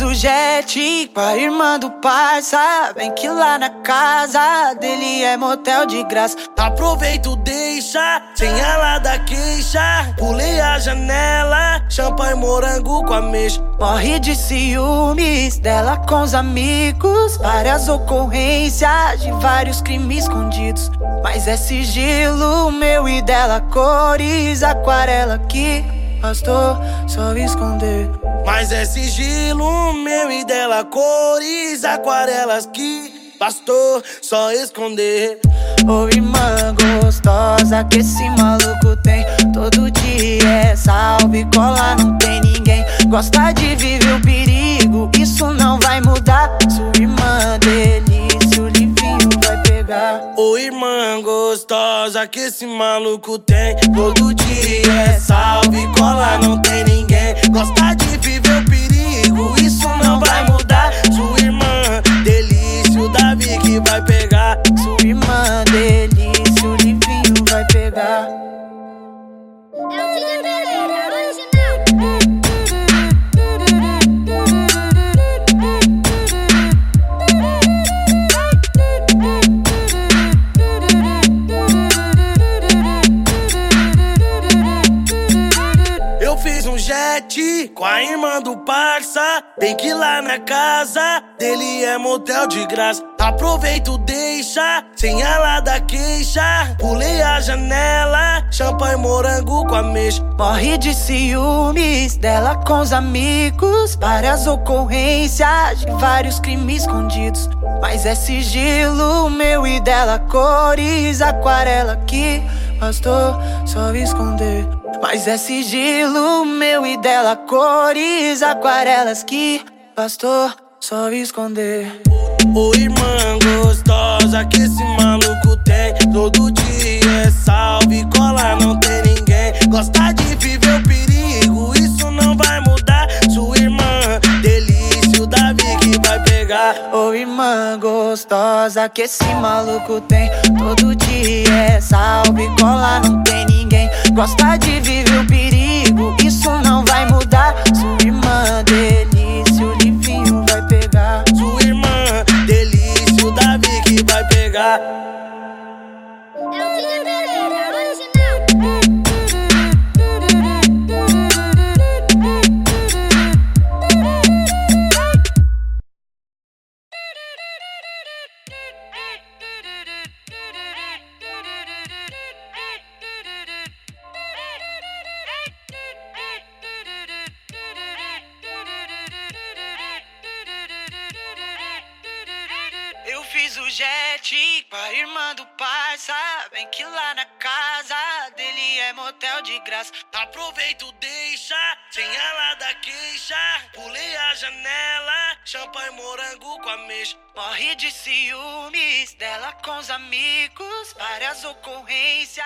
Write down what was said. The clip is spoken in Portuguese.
fiz o jet com a irmã do parça. Vem que lá na casa dele é motel de graça. Aproveito, deixa, sem ela da queixa. Pulei a janela, champanhe morango com a mexa. Morre de ciúmes dela com os amigos. Várias ocorrências de vários crimes escondidos. Mas é sigilo meu e dela, cores, aquarela que bastou só esconder. Mas é sigilo meu e dela, cores, aquarelas que bastou só esconder. Ô irmã gostosa que esse maluco tem. Todo dia é salve, cola, não tem ninguém. Gosta de viver o perigo, isso não vai mudar. Sua irmã delícia, o livinho vai pegar. Ô irmã gostosa que esse maluco tem. Todo dia é salve, cola, não tem ninguém. Gosta de jet com a irmã do parça. Bem que lá na casa dele é motel de graça. Aproveito, deixa, sem ela da queixa. Pulei a janela, champanhe morango com a mexa. Morre de ciúmes dela com os amigos. Várias ocorrências vários crimes escondidos. Mas é sigilo meu e dela, cores, aquarela que bastou só esconder. Mas é sigilo meu e dela, cores, aquarelas que bastou só esconder. Ô irmã gostosa que esse maluco tem. Todo dia é salve, cola, não tem ninguém. Gosta de viver o perigo, isso não vai mudar. Sua irmã, delícia, o Davi que vai pegar. Ô irmã gostosa que esse maluco tem. Todo dia é salve, cola, não tem ninguém. Gosta de viver o perigo, isso não vai mudar pegar fiz o jet com a irmã do parça. Vem que lá na casa dele é motel de graça. Aproveito, deixa, sem ela da queixa. Pulei a janela, champanhe morango com a mexa. Morre de ciúmes dela com os amigos Várias ocorrências